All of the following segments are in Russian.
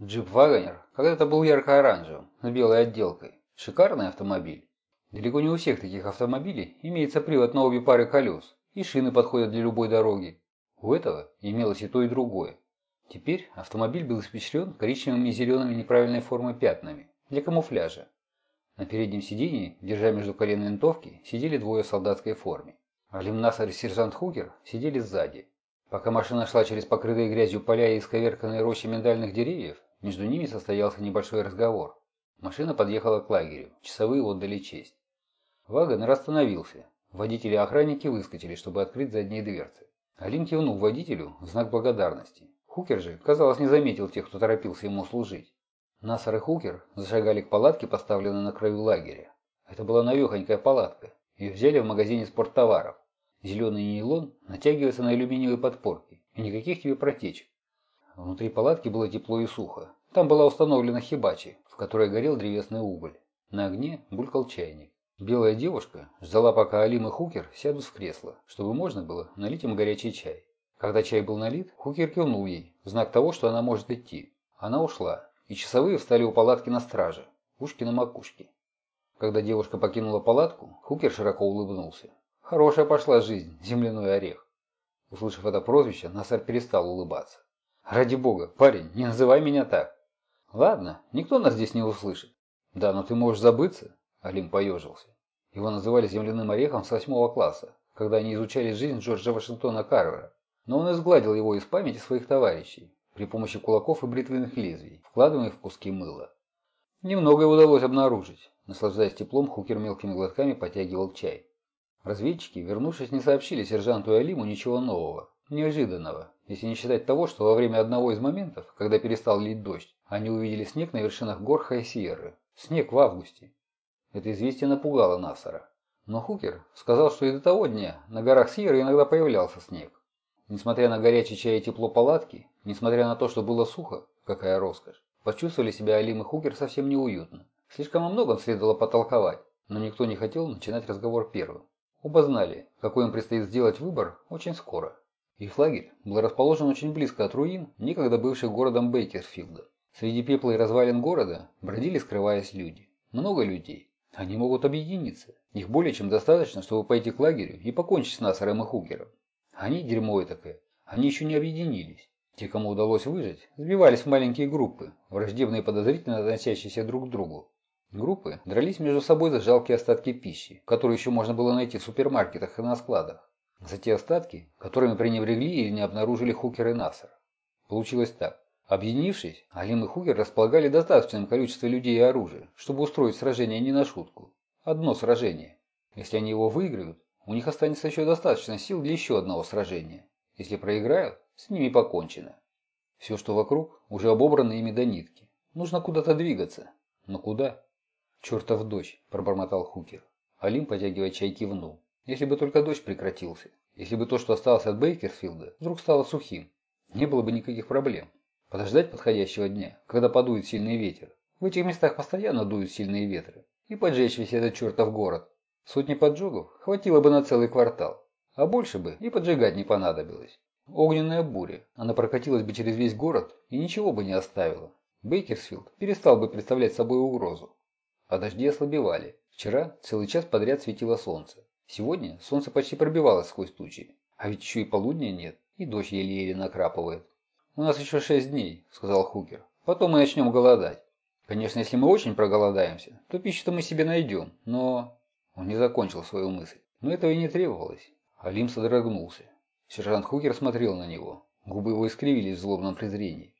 Джип Вагонер когда-то был ярко-оранжевым, с белой отделкой. Шикарный автомобиль. Далеко не у всех таких автомобилей имеется привод на обе пары колес, и шины подходят для любой дороги. У этого имелось и то, и другое. Теперь автомобиль был испещрен коричневыми и зелеными неправильной формы пятнами для камуфляжа. На переднем сиденье, держа между колен винтовки, сидели двое в солдатской форме. Алим Насар и сержант Хугер сидели сзади. Пока машина шла через покрытые грязью поля и исковерканные рощи миндальных деревьев, между ними состоялся небольшой разговор. Машина подъехала к лагерю, часовые отдали честь. Вагонер остановился. Водители и охранники выскочили, чтобы открыть задние дверцы. Алим кивнул водителю в знак благодарности. Хукер же, казалось, не заметил тех, кто торопился ему служить. Насар и Хукер зашагали к палатке, поставленной на краю лагеря. Это была навехонькая палатка. Ее взяли в магазине спорттоваров. Зеленый нейлон натягивается на алюминиевые подпорки, и никаких тебе протечек. Внутри палатки было тепло и сухо. Там была установлена хибачи, в которой горел древесный уголь. На огне булькал чайник. Белая девушка ждала, пока Алим и Хукер сядут в кресло, чтобы можно было налить им горячий чай. Когда чай был налит, Хукер кивнул ей, в знак того, что она может идти. Она ушла, и часовые встали у палатки на страже, ушки на макушке. Когда девушка покинула палатку, Хукер широко улыбнулся. Хорошая пошла жизнь, земляной орех. Услышав это прозвище, Насар перестал улыбаться. Ради бога, парень, не называй меня так. Ладно, никто нас здесь не услышит. Да, но ты можешь забыться. Алим поежился. Его называли земляным орехом с восьмого класса, когда они изучали жизнь Джорджа Вашингтона Карвера. Но он изгладил его из памяти своих товарищей при помощи кулаков и бритвенных лезвий, вкладываемых в куски мыла. Немногое удалось обнаружить. Наслаждаясь теплом, Хукер мелкими глотками потягивал чай. Разведчики, вернувшись, не сообщили сержанту Алиму ничего нового, неожиданного, если не считать того, что во время одного из моментов, когда перестал лить дождь, они увидели снег на вершинах гор Хайсиерры. Снег в августе. Это известие напугало Насара. Но Хукер сказал, что и до того дня на горах Сьерры иногда появлялся снег. Несмотря на горячий чай и тепло палатки, несмотря на то, что было сухо, какая роскошь, почувствовали себя Алим и Хукер совсем неуютно. Слишком о многом следовало потолковать, но никто не хотел начинать разговор первым. Оба знали, какой им предстоит сделать выбор очень скоро. Их лагерь был расположен очень близко от руин, некогда бывших городом Бейкерсфилда. Среди пепла и развалин города бродили, скрываясь люди. Много людей. Они могут объединиться. Их более чем достаточно, чтобы пойти к лагерю и покончить с Насаром и Хугером. Они, дерьмо такое, они еще не объединились. Те, кому удалось выжить, сбивались в маленькие группы, враждебные и подозрительно относящиеся друг к другу. Группы дрались между собой за жалкие остатки пищи, которые еще можно было найти в супермаркетах и на складах. За те остатки, которыми пренебрегли или не обнаружили Хукер и Нассер. Получилось так. Объединившись, Алим и Хукер располагали достаточным количеством людей и оружия, чтобы устроить сражение не на шутку. Одно сражение. Если они его выиграют, у них останется еще достаточно сил для еще одного сражения. Если проиграют, с ними покончено. Все, что вокруг, уже обобрано ими до нитки. Нужно куда-то двигаться. Но куда? «Чертов дождь!» – пробормотал Хукер. Алим, потягивая чай, кивнул. «Если бы только дождь прекратился. Если бы то, что осталось от Бейкерсфилда, вдруг стало сухим. Не было бы никаких проблем. Подождать подходящего дня, когда подует сильный ветер. В этих местах постоянно дуют сильные ветры. И поджечь весь этот чертов город. Сотни поджогов хватило бы на целый квартал. А больше бы и поджигать не понадобилось. Огненная буря. Она прокатилась бы через весь город и ничего бы не оставила. Бейкерсфилд перестал бы представлять собой угрозу. А дожди ослабевали. Вчера целый час подряд светило солнце. Сегодня солнце почти пробивалось сквозь тучи. А ведь еще и полудня нет, и дождь еле-еле накрапывает. «У нас еще шесть дней», – сказал Хукер. «Потом мы начнем голодать. Конечно, если мы очень проголодаемся, то пищу-то мы себе найдем, но...» Он не закончил свою мысль. Но этого и не требовалось. Алим содрогнулся. Сержант Хукер смотрел на него. Губы его искривились в злобном презрении.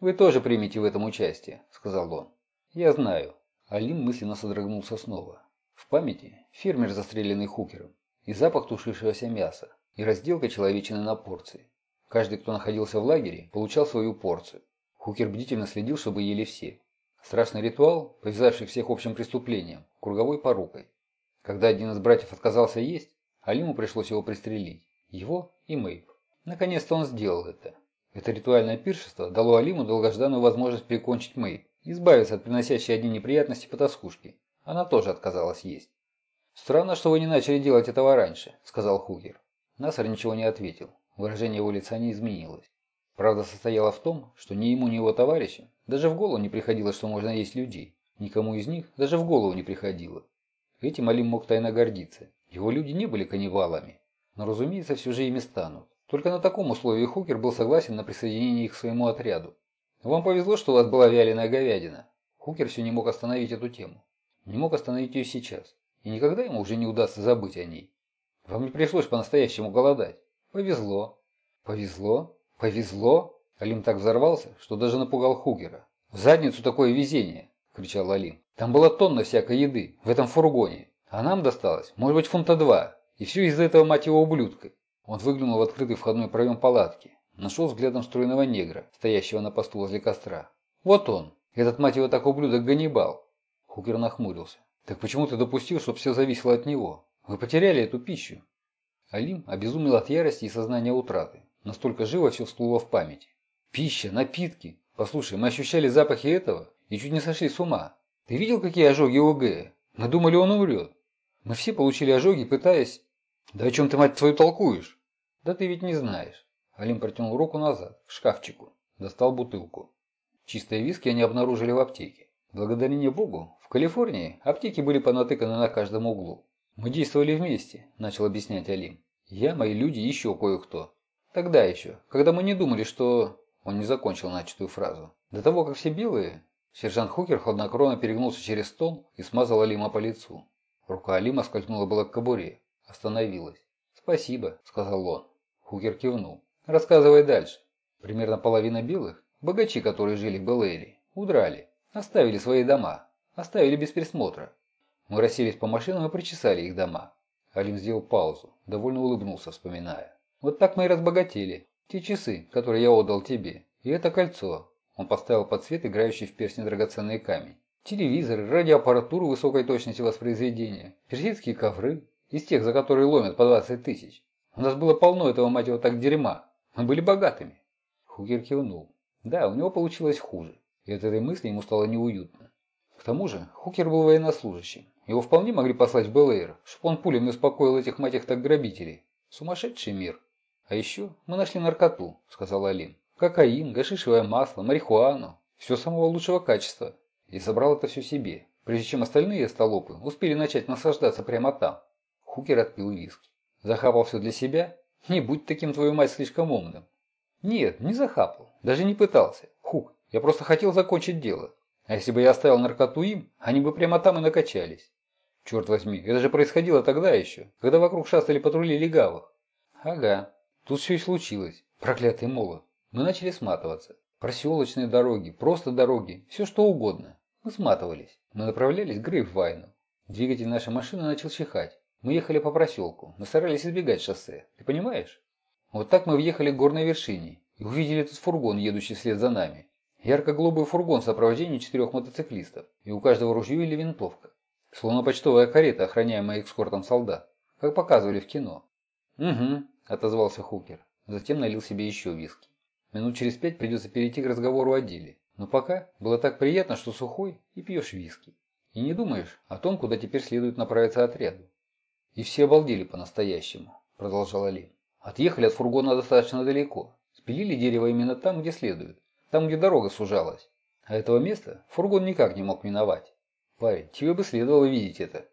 «Вы тоже примете в этом участие», – сказал он. «Я знаю. Алим мысленно содрогнулся снова. В памяти фермер, застреленный хукером, и запах тушившегося мяса, и разделка человечины на порции. Каждый, кто находился в лагере, получал свою порцию. Хукер бдительно следил, чтобы ели все. Страшный ритуал, повязавший всех общим преступлением, круговой порукой. Когда один из братьев отказался есть, Алиму пришлось его пристрелить. Его и Мэйб. Наконец-то он сделал это. Это ритуальное пиршество дало Алиму долгожданную возможность прикончить Мэйб избавиться от приносящей одни неприятности потаскушки. Она тоже отказалась есть. «Странно, что вы не начали делать этого раньше», – сказал Хугер. Насар ничего не ответил. Выражение его лица не изменилось. Правда состояла в том, что ни ему, ни его товарищам даже в голову не приходило, что можно есть людей. Никому из них даже в голову не приходило. Этим Алим мог тайно гордиться. Его люди не были каннибалами. Но, разумеется, все же ими станут. Только на таком условии Хукер был согласен на присоединение их к своему отряду. Вам повезло, что у вас была вяленая говядина. Хукер все не мог остановить эту тему. Не мог остановить ее сейчас. И никогда ему уже не удастся забыть о ней. Вам не пришлось по-настоящему голодать. Повезло. Повезло? Повезло? Алим так взорвался, что даже напугал Хукера. «В задницу такое везение!» – кричал Алим. «Там была тонна всякой еды, в этом фургоне. А нам досталось, может быть, фунта два. И все из-за этого, мать его, ублюдка». Он выглянул в открытый входной проем палатки. Нашел взглядом стройного негра, стоящего на посту возле костра. «Вот он! Этот, мать его, так ублюдок Ганнибал!» Хукер нахмурился. «Так почему ты допустил, чтобы все зависело от него? Вы потеряли эту пищу?» Алим обезумел от ярости и сознания утраты. Настолько живо все всплыло в памяти. «Пища, напитки! Послушай, мы ощущали запахи этого и чуть не сошли с ума. Ты видел, какие ожоги у Г? Мы думали, он умрет. Мы все получили ожоги, пытаясь...» «Да о чем ты, мать твою, толкуешь?» «Да ты ведь не знаешь». Алим протянул руку назад, к шкафчику. Достал бутылку. Чистые виски они обнаружили в аптеке. Благодарение Богу, в Калифорнии аптеки были понатыканы на каждом углу. «Мы действовали вместе», – начал объяснять Алим. «Я, мои люди и еще кое-кто. Тогда еще, когда мы не думали, что...» Он не закончил начатую фразу. До того, как все белые... Сержант Хукер хладнокровно перегнулся через стол и смазал Алима по лицу. Рука Алима скользнула было к кобуре. Остановилась. «Спасибо», – сказал он. Хукер кивнул. «Рассказывай дальше». Примерно половина белых, богачи, которые жили в Белэйре, удрали. Оставили свои дома. Оставили без присмотра. Мы расселись по машинам и причесали их дома. Алим сделал паузу, довольно улыбнулся, вспоминая. Вот так мы и разбогатели. Те часы, которые я отдал тебе, и это кольцо. Он поставил под свет играющий в перстне драгоценный камень. Телевизоры, радиоаппаратуру высокой точности воспроизведения, персидские ковры, из тех, за которые ломят по 20 тысяч. У нас было полно этого, мать его, так дерьма. Мы были богатыми. Хугер кивнул. Да, у него получилось хуже. И от этой мысли ему стало неуютно. К тому же, Хукер был военнослужащим. Его вполне могли послать в Белэйр, чтобы он пулями успокоил этих мать их так грабителей. Сумасшедший мир. А еще мы нашли наркоту, сказал Алин. Кокаин, гашишевое масло, марихуану. Все самого лучшего качества. И собрал это все себе, прежде чем остальные столопы успели начать наслаждаться прямо там. Хукер отпил виски. Захапал все для себя? Не будь таким, твою мать, слишком умным. Нет, не захапал. Даже не пытался. Хук, я просто хотел закончить дело. А если бы я оставил наркоту им, они бы прямо там и накачались. Черт возьми, это же происходило тогда еще, когда вокруг шастали патрули легавых. Ага, тут все и случилось. Проклятый молот. Мы начали сматываться. Проселочные дороги, просто дороги, все что угодно. Мы сматывались. Мы направлялись к Грейпвайну. Двигатель нашей машины начал чихать. Мы ехали по проселку, но старались избегать шоссе. Ты понимаешь? Вот так мы въехали к горной вершине и увидели этот фургон, едущий вслед за нами. Ярко-голубой фургон в сопровождении четырех мотоциклистов, и у каждого ружье или винтовка. Словно почтовая карета, охраняемая экскортом солдат, как показывали в кино. «Угу», – отозвался Хукер. Затем налил себе еще виски. Минут через пять придется перейти к разговору о деле. Но пока было так приятно, что сухой и пьешь виски. И не думаешь о том, куда теперь следует направиться отряду. И все обалдели по-настоящему, продолжал Али. Отъехали от фургона достаточно далеко. Спилили дерево именно там, где следует. Там, где дорога сужалась. А этого места фургон никак не мог миновать. Парень, тебе бы следовало видеть это.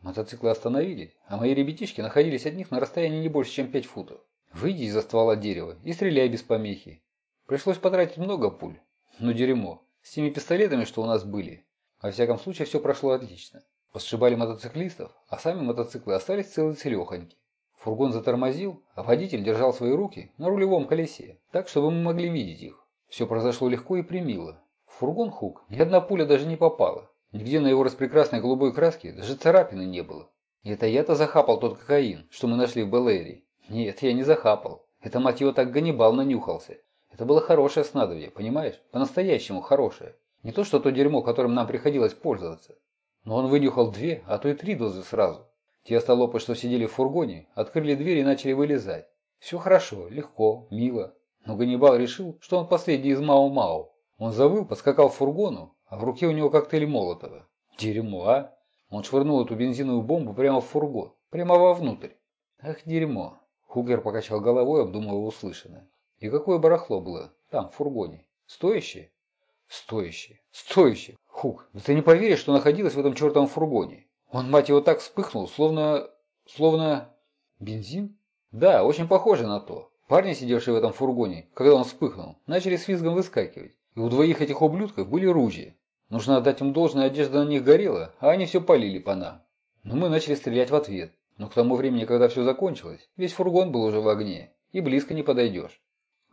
Мотоциклы остановились, а мои ребятишки находились от них на расстоянии не больше, чем 5 футов. Выйди из-за ствола дерева и стреляй без помехи. Пришлось потратить много пуль. Ну дерьмо. С теми пистолетами, что у нас были. Во всяком случае, все прошло отлично. Посшибали мотоциклистов, а сами мотоциклы остались целы целехоньки. Фургон затормозил, а водитель держал свои руки на рулевом колесе, так, чтобы мы могли видеть их. Все произошло легко и примило. В фургон Хук ни одна пуля даже не попала. Нигде на его распрекрасной голубой краске даже царапины не было. И это я-то захапал тот кокаин, что мы нашли в Белэри. Нет, я не захапал. Это, мать его, так Ганнибал нанюхался. Это было хорошее снадобье, понимаешь? По-настоящему хорошее. Не то, что то дерьмо, которым нам приходилось пользоваться. Но он вынюхал две, а то и три дозы сразу. Те остолопы, что сидели в фургоне, открыли дверь и начали вылезать. Все хорошо, легко, мило. Но Ганнибал решил, что он последний из Мау-Мау. Он завыл, подскакал к фургону, а в руке у него коктейль Молотова. Дерьмо, а? Он швырнул эту бензиновую бомбу прямо в фургон, прямо вовнутрь. Ах, дерьмо. Хугер покачал головой, обдумывая услышанное. И какое барахло было там, в фургоне? Стоящее? Стоящее. Стоящее. Хук, да ты не поверишь, что находилось в этом чертовом фургоне. Он, мать его, так вспыхнул, словно... словно... Бензин? Да, очень похоже на то. Парни, сидевшие в этом фургоне, когда он вспыхнул, начали с визгом выскакивать. И у двоих этих ублюдков были ружья. Нужно отдать им должное, одежда на них горела, а они все полили по нам. Но мы начали стрелять в ответ. Но к тому времени, когда все закончилось, весь фургон был уже в огне, и близко не подойдешь.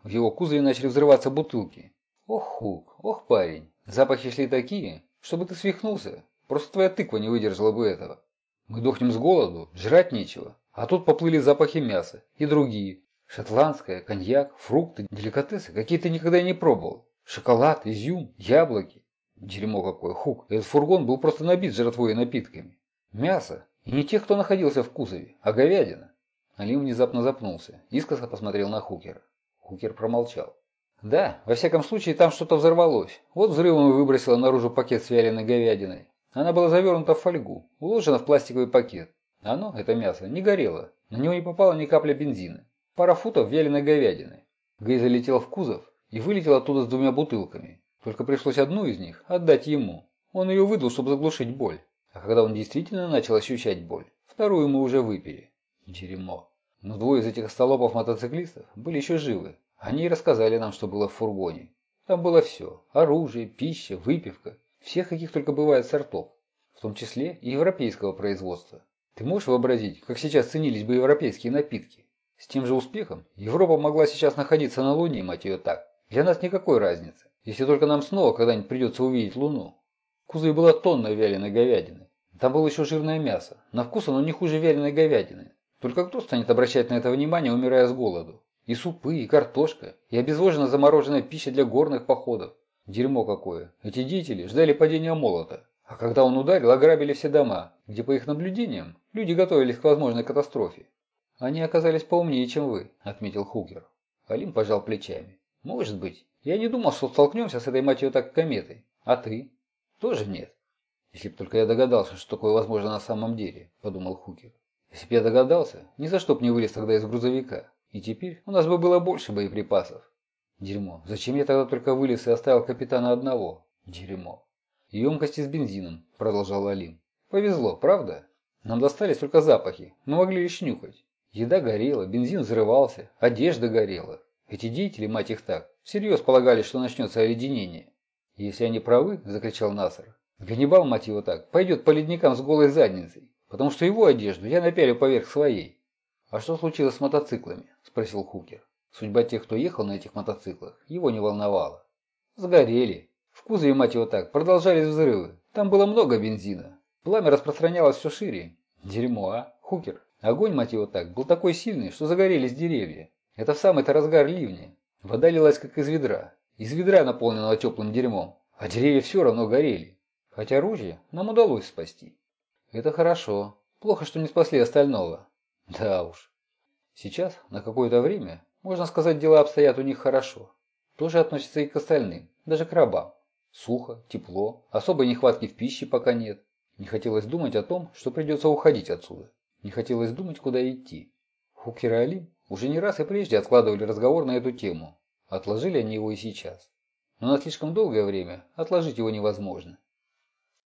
В его кузове начали взрываться бутылки. Ох, Хук, ох, парень, запахи шли такие, чтобы ты свихнулся. Просто твоя тыква не выдержала бы этого. Мы дохнем с голоду, жрать нечего. А тут поплыли запахи мяса и другие. Шотландское, коньяк, фрукты, деликатесы, какие ты никогда не пробовал. Шоколад, изюм, яблоки. Дерьмо какое, хук. Этот фургон был просто набит жратвой и напитками. Мясо. И не тех, кто находился в кузове, а говядина. Алим внезапно запнулся, искоса посмотрел на Хукера. Хукер промолчал. Да, во всяком случае, там что-то взорвалось. Вот взрывом и выбросило наружу пакет с вяленой говядиной. Она была завернута в фольгу, уложена в пластиковый пакет. Оно, это мясо, не горело. На него не попало ни капля бензина. Пара футов вяленой говядины. Гей залетел в кузов и вылетел оттуда с двумя бутылками. Только пришлось одну из них отдать ему. Он ее выдал, чтобы заглушить боль. А когда он действительно начал ощущать боль, вторую мы уже выпили. Дерьмо. Но двое из этих остолопов мотоциклистов были еще живы. Они и рассказали нам, что было в фургоне. Там было все. Оружие, пища, выпивка. Всех, каких только бывает сортов. В том числе и европейского производства. Ты можешь вообразить, как сейчас ценились бы европейские напитки? С тем же успехом Европа могла сейчас находиться на Луне, мать ее так. Для нас никакой разницы, если только нам снова когда-нибудь придется увидеть Луну. В кузове была тонна вяленой говядины. Там было еще жирное мясо. На вкус оно не хуже вяленой говядины. Только кто станет обращать на это внимание, умирая с голоду? И супы, и картошка, и обезвоженно замороженная пища для горных походов. Дерьмо какое. Эти деятели ждали падения молота. А когда он ударил, ограбили все дома, где, по их наблюдениям, люди готовились к возможной катастрофе. «Они оказались поумнее, чем вы», – отметил Хукер. Алим пожал плечами. «Может быть. Я не думал, что столкнемся с этой матью так кометой. А ты?» «Тоже нет». «Если бы только я догадался, что такое возможно на самом деле», – подумал Хукер. «Если бы я догадался, ни за что б не вылез тогда из грузовика. И теперь у нас бы было больше боеприпасов. Дерьмо. Зачем я тогда только вылез и оставил капитана одного? Дерьмо. Емкости с бензином», – продолжал Алим. «Повезло, правда? Нам достались только запахи. Мы могли лишь нюхать. Еда горела, бензин взрывался, одежда горела. Эти деятели, мать их так, всерьез полагали, что начнется оледенение. «Если они правы», – закричал Насар, – «Ганнибал, мать его так, пойдет по ледникам с голой задницей, потому что его одежду я напялю поверх своей». «А что случилось с мотоциклами?» – спросил Хукер. Судьба тех, кто ехал на этих мотоциклах, его не волновала. «Сгорели. В кузове, мать его так, продолжались взрывы. Там было много бензина. Пламя распространялось все шире. Дерьмо, а? Хукер, Огонь, мать его так, был такой сильный, что загорелись деревья. Это в самый-то разгар ливня. Вода лилась как из ведра. Из ведра, наполненного теплым дерьмом. А деревья все равно горели. Хотя оружие нам удалось спасти. Это хорошо. Плохо, что не спасли остального. Да уж. Сейчас, на какое-то время, можно сказать, дела обстоят у них хорошо. Тоже относится и к остальным, даже к рабам. Сухо, тепло, особой нехватки в пище пока нет. Не хотелось думать о том, что придется уходить отсюда. Не хотелось думать, куда идти. Хукер и Али уже не раз и прежде откладывали разговор на эту тему. Отложили они его и сейчас. Но на слишком долгое время отложить его невозможно.